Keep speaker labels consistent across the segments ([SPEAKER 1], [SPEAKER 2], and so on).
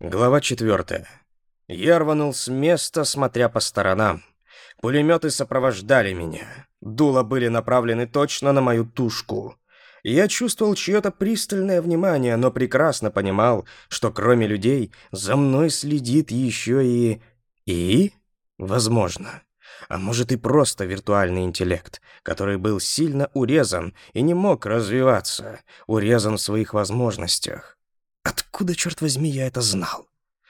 [SPEAKER 1] Глава 4. Я рванул с места, смотря по сторонам. Пулеметы сопровождали меня. Дула были направлены точно на мою тушку. Я чувствовал чье-то пристальное внимание, но прекрасно понимал, что кроме людей за мной следит еще и... И? Возможно. А может и просто виртуальный интеллект, который был сильно урезан и не мог развиваться, урезан в своих возможностях. Откуда, черт возьми, я это знал?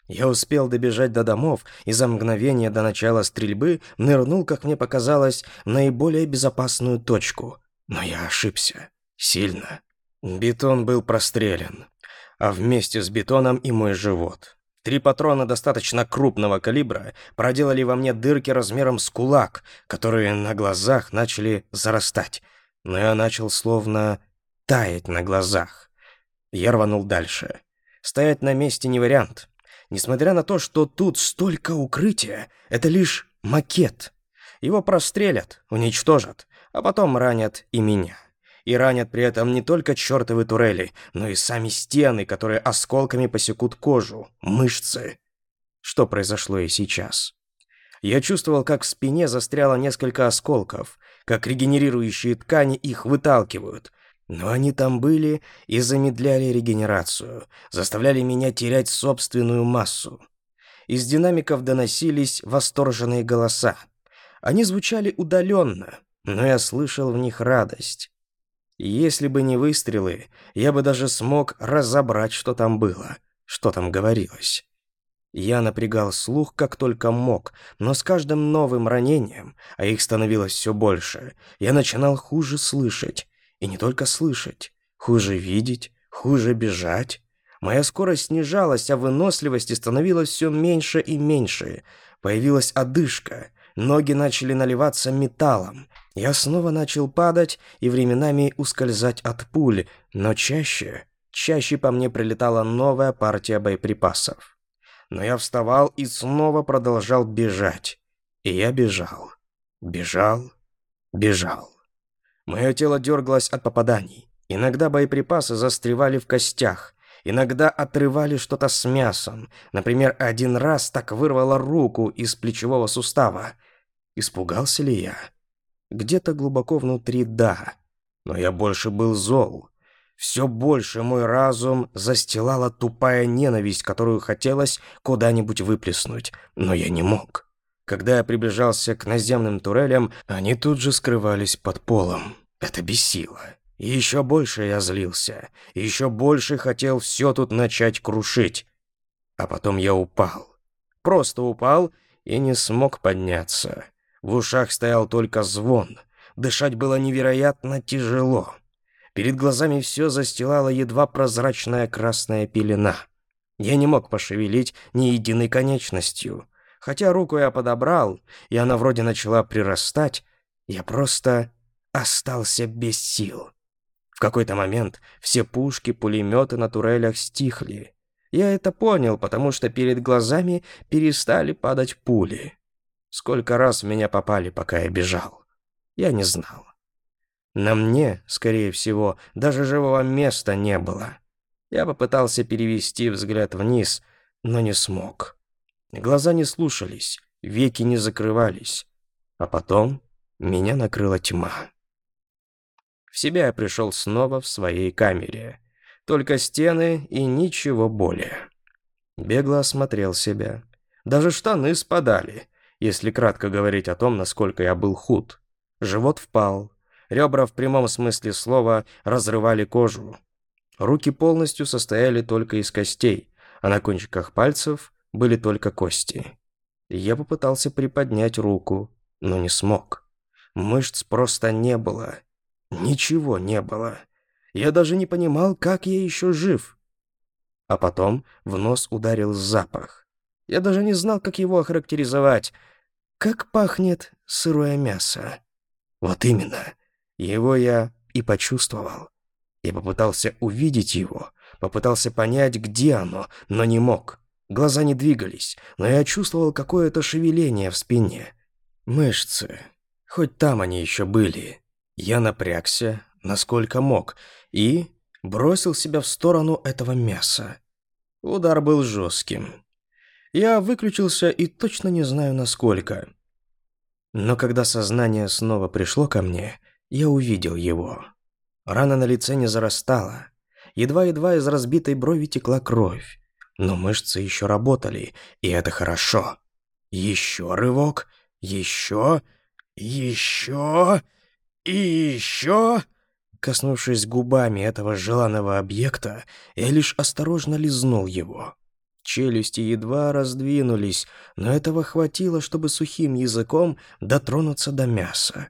[SPEAKER 1] Я успел добежать до домов и за мгновение до начала стрельбы нырнул, как мне показалось, в наиболее безопасную точку. Но я ошибся. Сильно. Бетон был прострелен. А вместе с бетоном и мой живот. Три патрона достаточно крупного калибра проделали во мне дырки размером с кулак, которые на глазах начали зарастать. Но я начал словно таять на глазах. Я рванул дальше. Стоять на месте не вариант. Несмотря на то, что тут столько укрытия, это лишь макет. Его прострелят, уничтожат, а потом ранят и меня. И ранят при этом не только чертовы турели, но и сами стены, которые осколками посекут кожу, мышцы. Что произошло и сейчас. Я чувствовал, как в спине застряло несколько осколков, как регенерирующие ткани их выталкивают, но они там были и замедляли регенерацию, заставляли меня терять собственную массу. Из динамиков доносились восторженные голоса. Они звучали удаленно, но я слышал в них радость. Если бы не выстрелы, я бы даже смог разобрать, что там было, что там говорилось. Я напрягал слух как только мог, но с каждым новым ранением, а их становилось все больше, я начинал хуже слышать, и не только слышать. Хуже видеть, хуже бежать. Моя скорость снижалась, а выносливости становилось все меньше и меньше. Появилась одышка. Ноги начали наливаться металлом. Я снова начал падать и временами ускользать от пуль, но чаще, чаще по мне прилетала новая партия боеприпасов. Но я вставал и снова продолжал бежать. И я бежал, бежал, бежал. Мое тело дергалось от попаданий. Иногда боеприпасы застревали в костях. Иногда отрывали что-то с мясом. Например, один раз так вырвало руку из плечевого сустава. Испугался ли я? Где-то глубоко внутри да. Но я больше был зол. Все больше мой разум застилала тупая ненависть, которую хотелось куда-нибудь выплеснуть, но я не мог. Когда я приближался к наземным турелям, они тут же скрывались под полом. Это бесило. И еще больше я злился. И еще больше хотел все тут начать крушить. А потом я упал. Просто упал и не смог подняться. В ушах стоял только звон. Дышать было невероятно тяжело. Перед глазами все застилала едва прозрачная красная пелена. Я не мог пошевелить ни единой конечностью. Хотя руку я подобрал, и она вроде начала прирастать, я просто остался без сил. В какой-то момент все пушки, пулеметы на турелях стихли. Я это понял, потому что перед глазами перестали падать пули. Сколько раз в меня попали, пока я бежал. Я не знал. На мне, скорее всего, даже живого места не было. Я попытался перевести взгляд вниз, но не смог. Глаза не слушались, веки не закрывались. А потом меня накрыла тьма. В себя я пришел снова в своей камере. Только стены и ничего более. Бегло осмотрел себя. Даже штаны спадали, если кратко говорить о том, насколько я был худ. Живот впал. Ребра в прямом смысле слова разрывали кожу. Руки полностью состояли только из костей, а на кончиках пальцев были только кости. Я попытался приподнять руку, но не смог. Мышц просто не было. Ничего не было. Я даже не понимал, как я еще жив. А потом в нос ударил запах. Я даже не знал, как его охарактеризовать. Как пахнет сырое мясо. Вот именно. Его я и почувствовал. Я попытался увидеть его, попытался понять, где оно, но не мог. Глаза не двигались, но я чувствовал какое-то шевеление в спине. Мышцы. Хоть там они еще были. Я напрягся, насколько мог, и бросил себя в сторону этого мяса. Удар был жестким. Я выключился и точно не знаю, насколько. Но когда сознание снова пришло ко мне, я увидел его. Рана на лице не зарастала. Едва-едва из разбитой брови текла кровь но мышцы еще работали, и это хорошо. Еще рывок, еще, еще и еще. Коснувшись губами этого желанного объекта, я лишь осторожно лизнул его. Челюсти едва раздвинулись, но этого хватило, чтобы сухим языком дотронуться до мяса.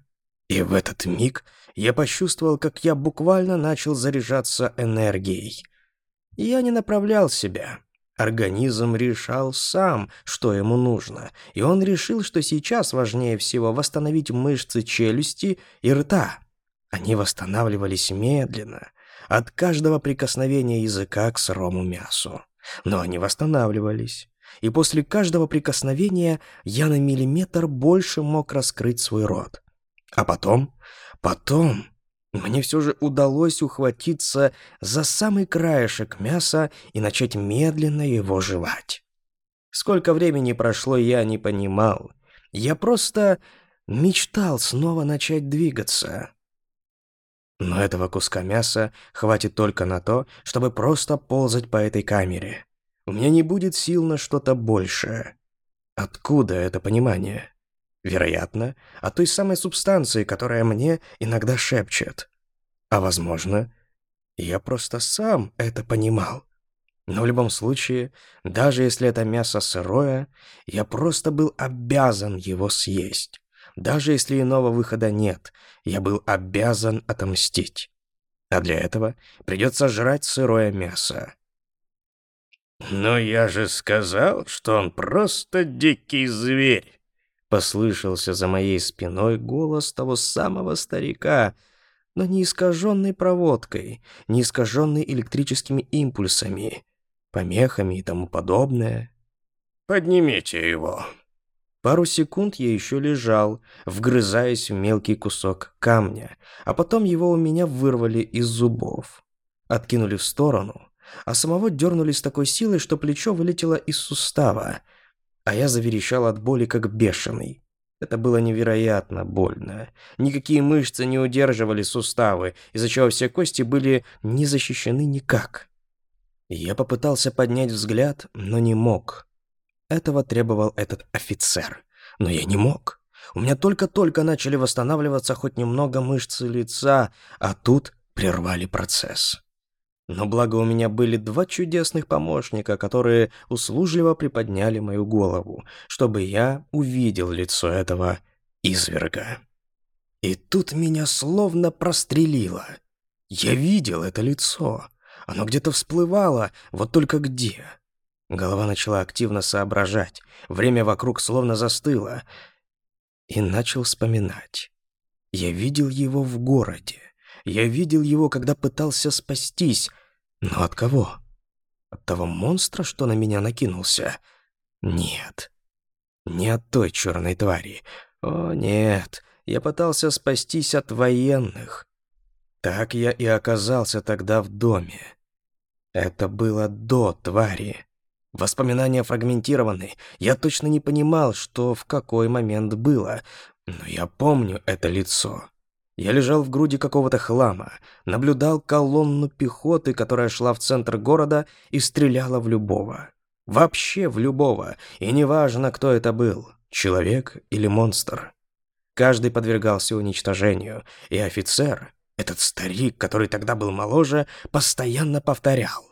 [SPEAKER 1] И в этот миг я почувствовал, как я буквально начал заряжаться энергией. Я не направлял себя, Организм решал сам, что ему нужно, и он решил, что сейчас важнее всего восстановить мышцы челюсти и рта. Они восстанавливались медленно, от каждого прикосновения языка к сырому мясу. Но они восстанавливались. И после каждого прикосновения я на миллиметр больше мог раскрыть свой рот. А потом... Потом мне все же удалось ухватиться за самый краешек мяса и начать медленно его жевать. Сколько времени прошло, я не понимал. Я просто мечтал снова начать двигаться. Но этого куска мяса хватит только на то, чтобы просто ползать по этой камере. У меня не будет сил на что-то большее. Откуда это понимание? Вероятно, от той самой субстанции, которая мне иногда шепчет. А возможно, я просто сам это понимал. Но в любом случае, даже если это мясо сырое, я просто был обязан его съесть. Даже если иного выхода нет, я был обязан отомстить. А для этого придется жрать сырое мясо.
[SPEAKER 2] «Но я же сказал, что он просто дикий зверь!»
[SPEAKER 1] Послышался за моей спиной голос того самого старика, но не искаженной проводкой, не искаженной электрическими импульсами, помехами и тому подобное.
[SPEAKER 2] «Поднимите его!»
[SPEAKER 1] Пару секунд я еще лежал, вгрызаясь в мелкий кусок камня, а потом его у меня вырвали из зубов. Откинули в сторону, а самого дернули с такой силой, что плечо вылетело из сустава — а я заверещал от боли, как бешеный. Это было невероятно больно. Никакие мышцы не удерживали суставы, из-за чего все кости были не защищены никак. Я попытался поднять взгляд, но не мог. Этого требовал этот офицер. Но я не мог. У меня только-только начали восстанавливаться хоть немного мышцы лица, а тут прервали процесс. Но благо у меня были два чудесных помощника, которые услужливо приподняли мою голову, чтобы я увидел лицо этого изверга. И тут меня словно прострелило. Я видел это лицо. Оно где-то всплывало, вот только где. Голова начала активно соображать. Время вокруг словно застыло. И начал вспоминать. Я видел его в городе. Я видел его, когда пытался спастись. Но от кого? От того монстра, что на меня накинулся? Нет. Не от той черной твари. О, нет. Я пытался спастись от военных. Так я и оказался тогда в доме. Это было до твари. Воспоминания фрагментированы. Я точно не понимал, что в какой момент было, но я помню это лицо. Я лежал в груди какого-то хлама, наблюдал колонну пехоты, которая шла в центр города и стреляла в любого. Вообще в любого, и неважно, кто это был, человек или монстр. Каждый подвергался уничтожению, и офицер, этот старик, который тогда был моложе, постоянно повторял.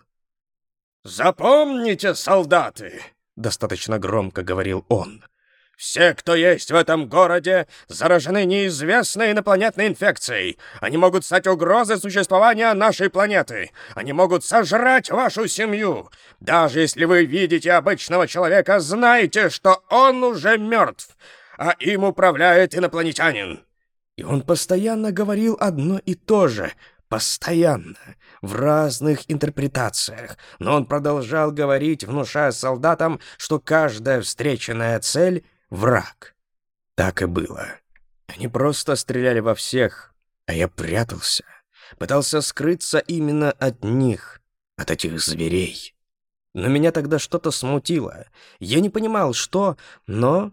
[SPEAKER 2] «Запомните, солдаты!» — достаточно громко говорил он — все, кто есть в этом городе, заражены неизвестной инопланетной инфекцией. Они могут стать угрозой существования нашей планеты. Они могут сожрать вашу семью. Даже если вы видите обычного человека, знайте, что он уже мертв, а им управляет инопланетянин».
[SPEAKER 1] И он постоянно говорил одно и то же. Постоянно. В разных интерпретациях. Но он продолжал говорить, внушая солдатам, что каждая встреченная цель — враг. Так и было. Они просто стреляли во всех, а я прятался. Пытался скрыться именно от них, от этих зверей. Но меня тогда что-то смутило. Я не понимал, что, но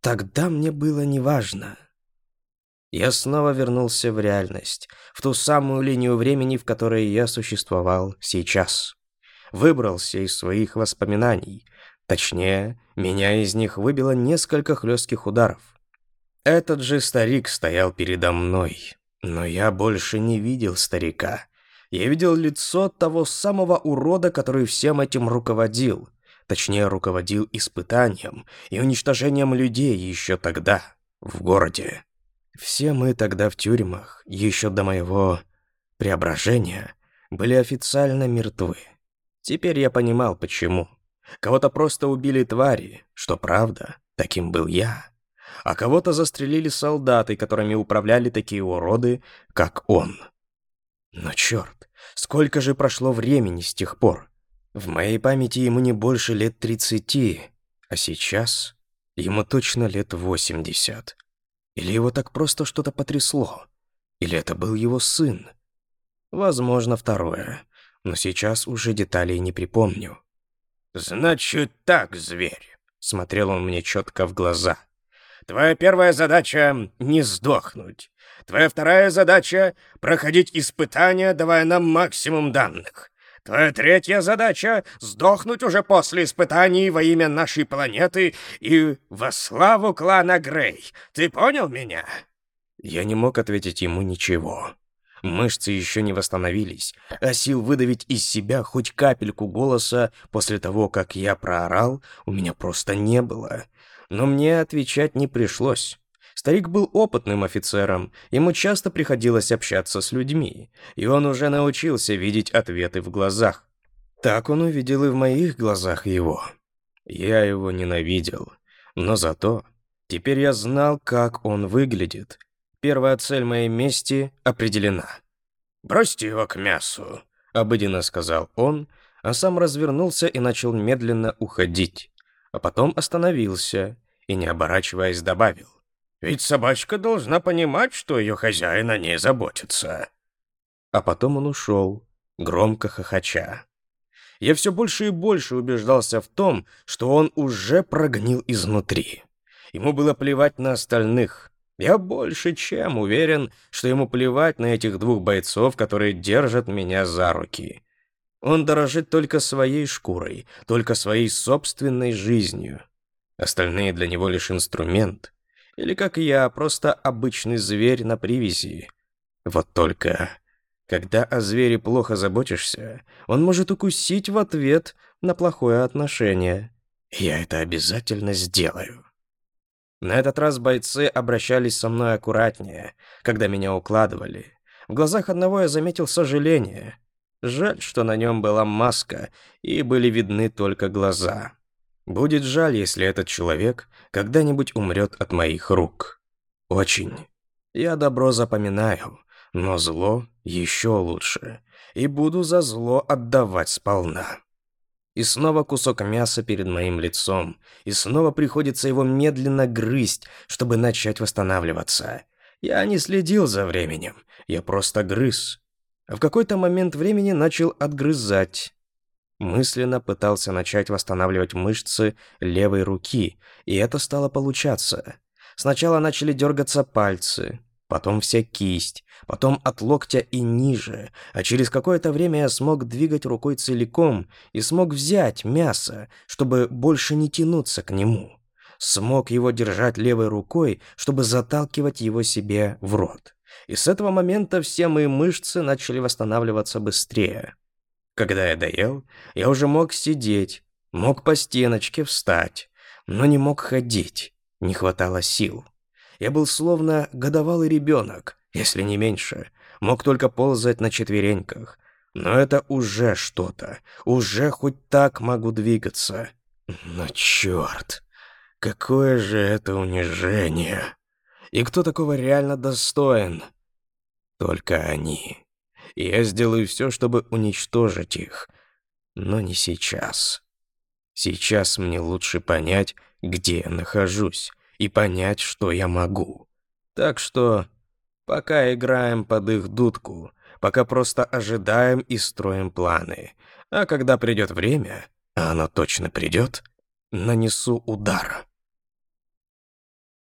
[SPEAKER 1] тогда мне было неважно. Я снова вернулся в реальность, в ту самую линию времени, в которой я существовал сейчас. Выбрался из своих воспоминаний, Точнее, меня из них выбило несколько хлестких ударов. Этот же старик стоял передо мной, но я больше не видел старика. Я видел лицо того самого урода, который всем этим руководил. Точнее, руководил испытанием и уничтожением людей еще тогда, в городе. Все мы тогда в тюрьмах, еще до моего преображения, были официально мертвы. Теперь я понимал, почему. Кого-то просто убили твари, что правда, таким был я. А кого-то застрелили солдаты, которыми управляли такие уроды, как он. Но черт, сколько же прошло времени с тех пор? В моей памяти ему не больше лет 30, а сейчас ему точно лет 80. Или его так просто что-то потрясло? Или это был его сын? Возможно, второе, но сейчас уже деталей не припомню.
[SPEAKER 2] Значит так, зверь. Смотрел он мне четко в глаза. Твоя первая задача — не сдохнуть. Твоя вторая задача — проходить испытания, давая нам максимум данных. Твоя третья задача — сдохнуть уже после испытаний во имя нашей планеты и во славу клана Грей. Ты понял меня?»
[SPEAKER 1] Я не мог ответить ему ничего. Мышцы еще не восстановились, а сил выдавить из себя хоть капельку голоса после того, как я проорал, у меня просто не было. Но мне отвечать не пришлось. Старик был опытным офицером, ему часто приходилось общаться с людьми, и он уже научился видеть ответы в глазах. Так он увидел и в моих глазах его. Я его ненавидел, но зато Теперь я знал, как он выглядит, Первая цель моей мести определена.
[SPEAKER 2] «Бросьте его к мясу», —
[SPEAKER 1] обыденно сказал он, а сам развернулся и начал медленно уходить, а потом остановился и, не оборачиваясь, добавил.
[SPEAKER 2] «Ведь собачка должна понимать, что ее хозяин о ней заботится».
[SPEAKER 1] А потом он ушел, громко хохоча. Я все больше и больше убеждался в том, что он уже прогнил изнутри. Ему было плевать на остальных, я больше чем уверен, что ему плевать на этих двух бойцов, которые держат меня за руки. Он дорожит только своей шкурой, только своей собственной жизнью. Остальные для него лишь инструмент. Или, как я, просто обычный зверь на привязи. Вот только, когда о звере плохо заботишься, он может укусить в ответ на плохое отношение. Я это обязательно сделаю. На этот раз бойцы обращались со мной аккуратнее, когда меня укладывали. В глазах одного я заметил сожаление. Жаль, что на нем была маска, и были видны только глаза. Будет жаль, если этот человек когда-нибудь умрет от моих рук. Очень. Я добро запоминаю, но зло еще лучше, и буду за зло отдавать сполна. И снова кусок мяса перед моим лицом. И снова приходится его медленно грызть, чтобы начать восстанавливаться. Я не следил за временем. Я просто грыз. А в какой-то момент времени начал отгрызать. Мысленно пытался начать восстанавливать мышцы левой руки, и это стало получаться. Сначала начали дергаться пальцы, потом вся кисть, потом от локтя и ниже, а через какое-то время я смог двигать рукой целиком и смог взять мясо, чтобы больше не тянуться к нему. Смог его держать левой рукой, чтобы заталкивать его себе в рот. И с этого момента все мои мышцы начали восстанавливаться быстрее. Когда я доел, я уже мог сидеть, мог по стеночке встать, но не мог ходить, не хватало сил. Я был словно годовалый ребенок, если не меньше. Мог только ползать на четвереньках. Но это уже что-то. Уже хоть так могу двигаться. Но черт! Какое же это унижение! И кто такого реально достоин? Только они. Я сделаю все, чтобы уничтожить их. Но не сейчас. Сейчас мне лучше понять, где я нахожусь, и понять, что я могу. Так что пока играем под их дудку, пока просто ожидаем и строим планы. А когда придет время, а оно точно придет, нанесу удар.